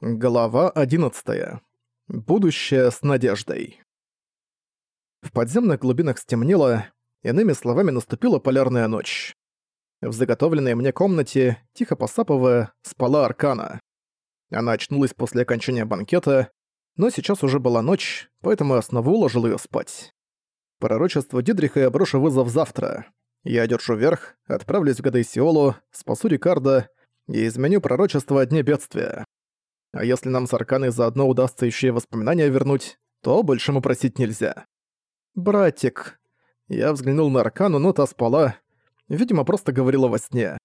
Глава 11. Будущее с надеждой. В подземных глубинах стемнело, иными словами, наступила полярная ночь. В заготовленной мне комнате, тихо посапывая, спала Аркана. Она очнулась после окончания банкета, но сейчас уже была ночь, поэтому я снова уложил её спать. Пророчество Дидриха я брошу вызов завтра. Я держу верх, отправлюсь в Гадейсиолу, спасу Рикардо и изменю пророчество о дне бедствия. А если нам с Арканой заодно удастся еще и воспоминания вернуть, то больше мы просить нельзя. «Братик...» Я взглянул на Аркану, но та спала. Видимо, просто говорила во сне.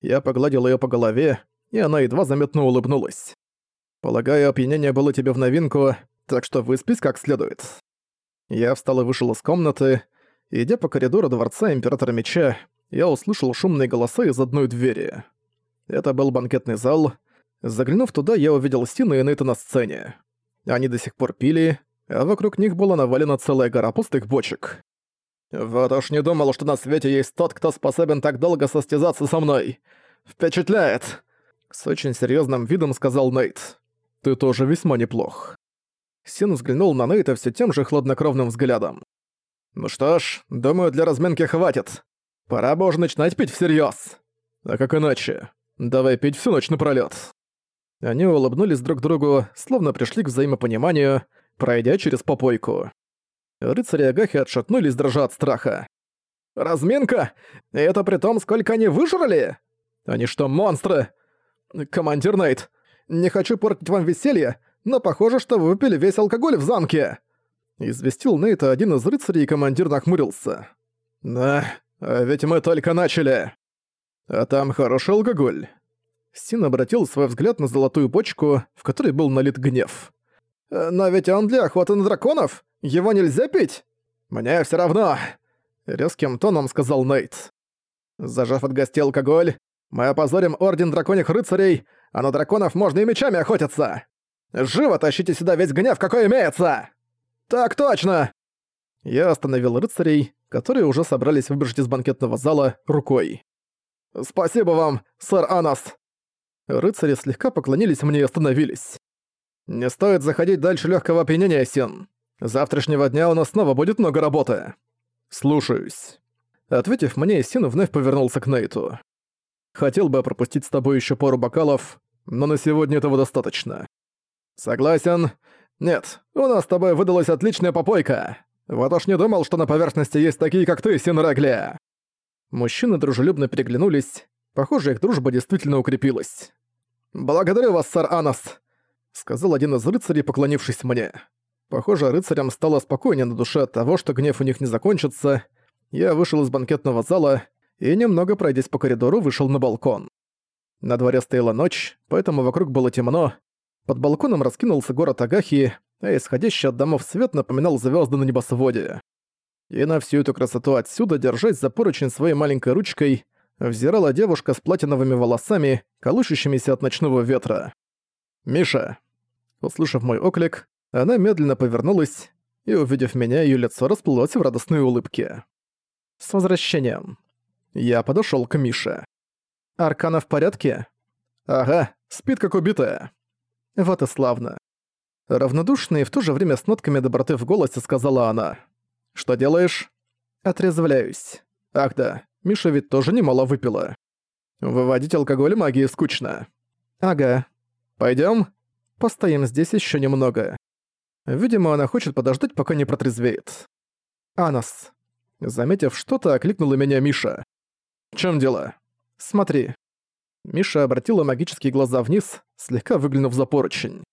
Я погладил ее по голове, и она едва заметно улыбнулась. «Полагаю, опьянение было тебе в новинку, так что выспись как следует». Я встал и вышел из комнаты. Идя по коридору Дворца Императора Меча, я услышал шумные голоса из одной двери. Это был банкетный зал, Заглянув туда, я увидел Стина и Нейта на сцене. Они до сих пор пили, а вокруг них была навалена целая гора пустых бочек. «Вот уж не думал, что на свете есть тот, кто способен так долго состязаться со мной. Впечатляет!» С очень серьезным видом сказал Нейт. «Ты тоже весьма неплох». Син взглянул на Нейта все тем же хладнокровным взглядом. «Ну что ж, думаю, для разминки хватит. Пора бы уже начинать пить всерьез. А как иначе? Давай пить всю ночь напролёт». Они улыбнулись друг другу, словно пришли к взаимопониманию, пройдя через попойку. Рыцари Агахи отшатнулись, дрожа от страха. «Разминка? И это при том, сколько они выжрали? Они что, монстры? Командир Нейт, не хочу портить вам веселье, но похоже, что вы выпили весь алкоголь в замке!» Известил Нейта один из рыцарей, и командир нахмурился. «Да, а ведь мы только начали. А там хороший алкоголь. Син обратил свой взгляд на золотую бочку, в которой был налит гнев. «Э, «Но ведь он для охоты на драконов! Его нельзя пить!» «Мне всё равно!» — резким тоном сказал Нейт. Зажав от гостей алкоголь, мы опозорим Орден Драконьих Рыцарей, а на драконов можно и мечами охотиться! Живо тащите сюда весь гнев, какой имеется!» «Так точно!» Я остановил рыцарей, которые уже собрались выбежать из банкетного зала, рукой. «Спасибо вам, сэр Анас!» Рыцари слегка поклонились мне и остановились. «Не стоит заходить дальше легкого опьянения, Син. Завтрашнего дня у нас снова будет много работы». «Слушаюсь». Ответив мне, Син вновь повернулся к Нейту. «Хотел бы пропустить с тобой еще пару бокалов, но на сегодня этого достаточно». «Согласен. Нет, у нас с тобой выдалась отличная попойка. Вот уж не думал, что на поверхности есть такие, как ты, Син Регли». Мужчины дружелюбно переглянулись, Похоже, их дружба действительно укрепилась. «Благодарю вас, сэр Анас», — сказал один из рыцарей, поклонившись мне. Похоже, рыцарям стало спокойнее на душе от того, что гнев у них не закончится. Я вышел из банкетного зала и, немного пройдясь по коридору, вышел на балкон. На дворе стояла ночь, поэтому вокруг было темно. Под балконом раскинулся город Агахи, а исходящий от домов свет напоминал звезды на небосводе. И на всю эту красоту отсюда, держась за поручень своей маленькой ручкой, взирала девушка с платиновыми волосами, колышущимися от ночного ветра. «Миша!» Услышав мой оклик, она медленно повернулась, и, увидев меня, её лицо расплылось в радостной улыбке. «С возвращением!» Я подошёл к Мише. «Аркана в порядке?» «Ага, спит как убитая». «Вот и славно». Равнодушно и в то же время с нотками доброты в голосе сказала она. «Что делаешь?» «Отрезвляюсь». «Ах да, Миша ведь тоже немало выпила. Выводить алкоголь магии скучно. Ага. Пойдём? Постоим здесь ещё немного. Видимо, она хочет подождать, пока не протрезвеет. Анас. Заметив что-то, окликнула меня Миша. «В чём дело?» «Смотри». Миша обратила магические глаза вниз, слегка выглянув за поручень.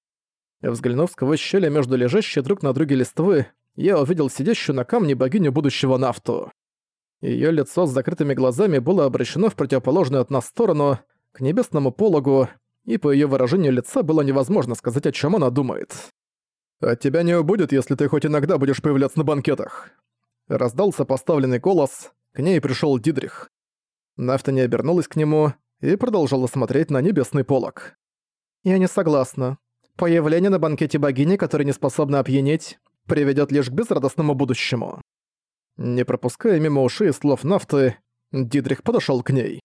Взглянув сквозь щели между лежащей друг на друге листвы, я увидел сидящую на камне богиню будущего Нафту. Её лицо с закрытыми глазами было обращено в противоположную от нас сторону, к небесному пологу, и по её выражению лица было невозможно сказать, о чём она думает. «От тебя не убудет, если ты хоть иногда будешь появляться на банкетах». Раздался поставленный голос, к ней пришёл Дидрих. Нафта не обернулась к нему и продолжала смотреть на небесный полог. «Я не согласна. Появление на банкете богини, которая не способна опьянеть, приведёт лишь к безрадостному будущему. Не пропуская мимо ушей слов нафты, Дидрих подошёл к ней.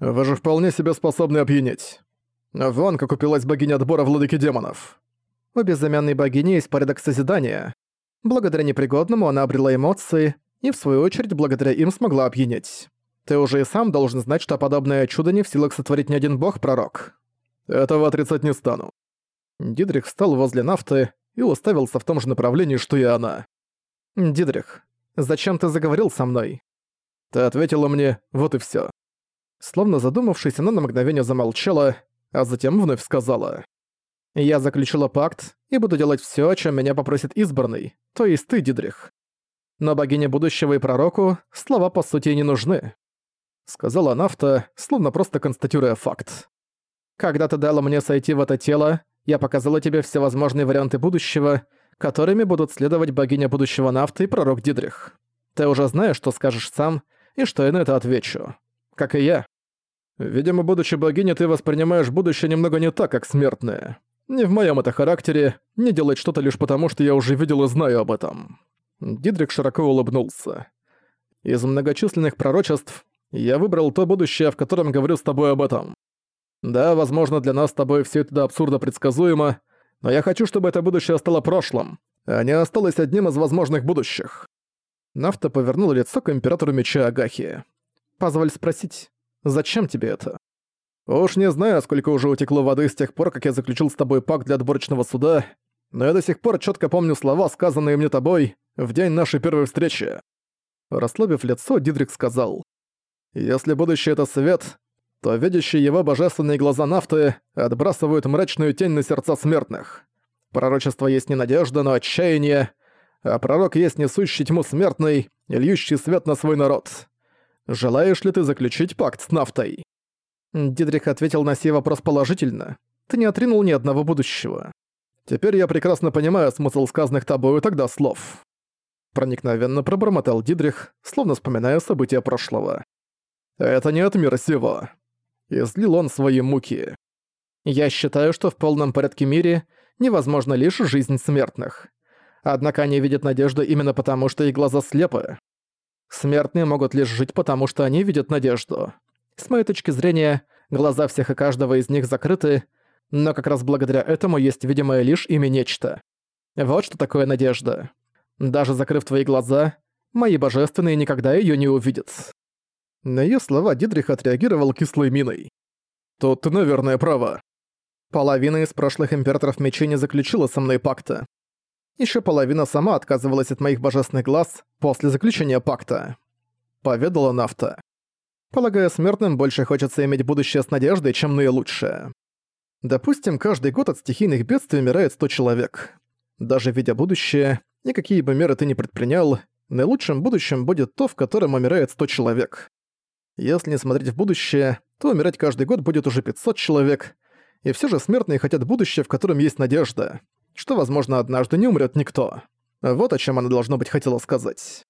«Вы же вполне себе способны опьянеть». Вон как упилась богиня отбора владыки демонов. У безымянной богини есть порядок созидания. Благодаря непригодному она обрела эмоции, и в свою очередь благодаря им смогла опьянеть. Ты уже и сам должен знать, что подобное чудо не в силах сотворить ни один бог-пророк. Этого отрицать не стану. Дидрих встал возле нафты и уставился в том же направлении, что и она. «Дидрих, зачем ты заговорил со мной?» Ты ответила мне, вот и всё. Словно задумавшись, она на мгновение замолчала, а затем вновь сказала. «Я заключила пакт и буду делать всё, о чём меня попросит избранный, то есть ты, Дидрих. Но богине будущего и пророку слова по сути не нужны», — сказала Нафта, словно просто констатируя факт. «Когда ты дала мне сойти в это тело, я показала тебе все возможные варианты будущего, которыми будут следовать богиня будущего Нафта и пророк Дидрих. Ты уже знаешь, что скажешь сам, и что я на это отвечу. Как и я. Видимо, будучи богиней, ты воспринимаешь будущее немного не так, как смертное. Не в моем это характере, не делать что-то лишь потому, что я уже видел и знаю об этом». Дидрик широко улыбнулся. «Из многочисленных пророчеств я выбрал то будущее, в котором говорю с тобой об этом. Да, возможно, для нас с тобой все это до абсурда предсказуемо, но я хочу, чтобы это будущее стало прошлым, а не осталось одним из возможных будущих». Нафта повернула лицо к императору меча Агахи. «Позволь спросить, Зачем тебе это? Уж не знаю, сколько уже утекло воды с тех пор, как я заключил с тобой пакт для отборочного суда, но я до сих пор четко помню слова, сказанные мне тобой в день нашей первой встречи. Расслабив лицо, Дидрик сказал, «Если будущее — это свет, то видящие его божественные глаза нафты отбрасывают мрачную тень на сердца смертных. Пророчество есть не надежда, но отчаяние, а пророк есть несущий тьму смертный и льющий свет на свой народ. Желаешь ли ты заключить пакт с нафтой?» Дидрих ответил на сей вопрос положительно. «Ты не отринул ни одного будущего. Теперь я прекрасно понимаю смысл сказанных тобою тогда слов». Проникновенно пробормотал Дидрих, словно вспоминая события прошлого. «Это не от мира сего». Излил он свои муки. «Я считаю, что в полном порядке мире невозможно лишь жизнь смертных. Однако они видят надежду именно потому, что их глаза слепы. Смертные могут лишь жить потому, что они видят надежду. С моей точки зрения, глаза всех и каждого из них закрыты, но как раз благодаря этому есть видимое лишь ими нечто. Вот что такое надежда. Даже закрыв твои глаза, мои божественные никогда её не увидят. На её слова Дидрих отреагировал кислой миной. «Тут ты, наверное, права. Половина из прошлых императоров мечей не заключила со мной пакта. Еще половина сама отказывалась от моих божественных глаз после заключения пакта. Поведала Нафта. Полагаю, смертным больше хочется иметь будущее с надеждой, чем наилучшее. Допустим, каждый год от стихийных бедствий умирает 100 человек. Даже видя будущее, и какие бы меры ты ни предпринял, наилучшим будущим будет то, в котором умирает 100 человек. Если не смотреть в будущее, то умирать каждый год будет уже 500 человек, и все же смертные хотят будущее, в котором есть надежда что, возможно, однажды не умрет никто. Вот о чем она, должно быть, хотела сказать.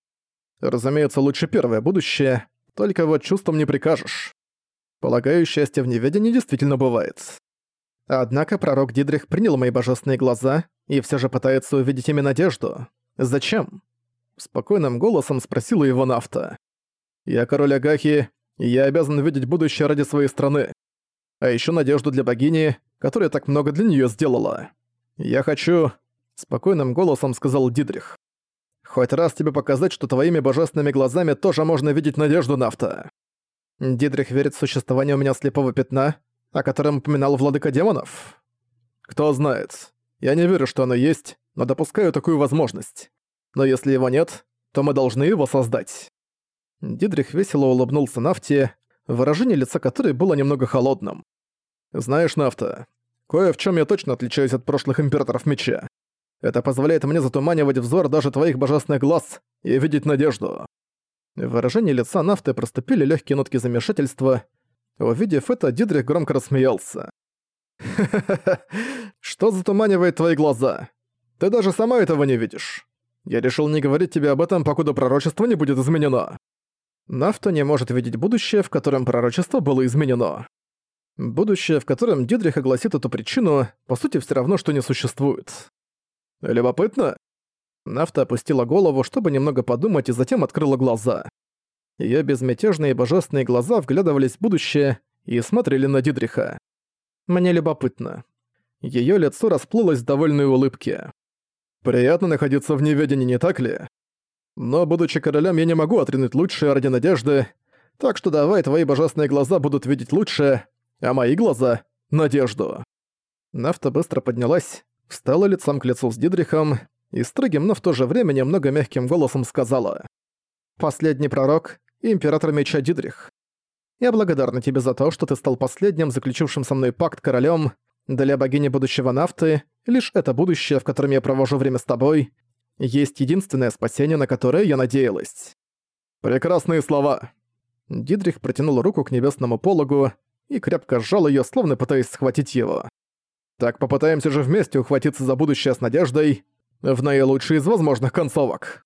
Разумеется, лучше первое будущее, только вот чувством не прикажешь. Полагаю, счастье в неведении действительно бывает. Однако пророк Дидрих принял мои божественные глаза и все же пытается увидеть ими надежду. Зачем? Спокойным голосом спросила его Нафта. «Я король Агахи, я обязан видеть будущее ради своей страны. А еще надежду для богини, которая так много для нее сделала. «Я хочу...» — спокойным голосом сказал Дидрих. «Хоть раз тебе показать, что твоими божественными глазами тоже можно видеть надежду нафта». Дидрих верит в существование у меня слепого пятна, о котором упоминал владыка демонов? Кто знает. Я не верю, что оно есть, но допускаю такую возможность. Но если его нет, то мы должны его создать. Дидрих весело улыбнулся Нафте, выражение лица которой было немного холодным. «Знаешь, Нафта, Кое в чем я точно отличаюсь от прошлых императоров меча. Это позволяет мне затуманивать взор даже твоих божественных глаз и видеть надежду». В выражении лица Нафты проступили легкие нотки замешательства. Увидев это, Дидрих громко рассмеялся. «Ха-ха-ха, что затуманивает твои глаза? Ты даже сама этого не видишь. Я решил не говорить тебе об этом, покуда пророчество не будет изменено». Нафта не может видеть будущее, в котором пророчество было изменено. Будущее, в котором Дидрих огласит эту причину, по сути все равно, что не существует. Любопытно? Нафта опустила голову, чтобы немного подумать, и затем открыла глаза. Её безмятежные божественные глаза вглядывались в будущее и смотрели на Дидриха. Мне любопытно». Её лицо расплылось в довольной улыбке. «Приятно находиться в неведении, не так ли? Но, будучи королем, я не могу отринуть лучшее ради надежды, так что давай твои божественные глаза будут видеть лучше, а мои глаза — надежду». Нафта быстро поднялась, встала лицом к лицу с Дидрихом и строгим, но в то же время немного мягким голосом сказала. «Последний пророк — император меча Дидрих. Я благодарна тебе за то, что ты стал последним, заключившим со мной пакт королем. Для богини будущего нафты, лишь это будущее, в котором я провожу время с тобой, есть единственное спасение, на которое я надеялась. Прекрасные слова. Дидрих протянул руку к небесному пологу и крепко сжал её, словно пытаясь схватить его. Так попытаемся же вместе ухватиться за будущее с надеждой в наилучшей из возможных концовок.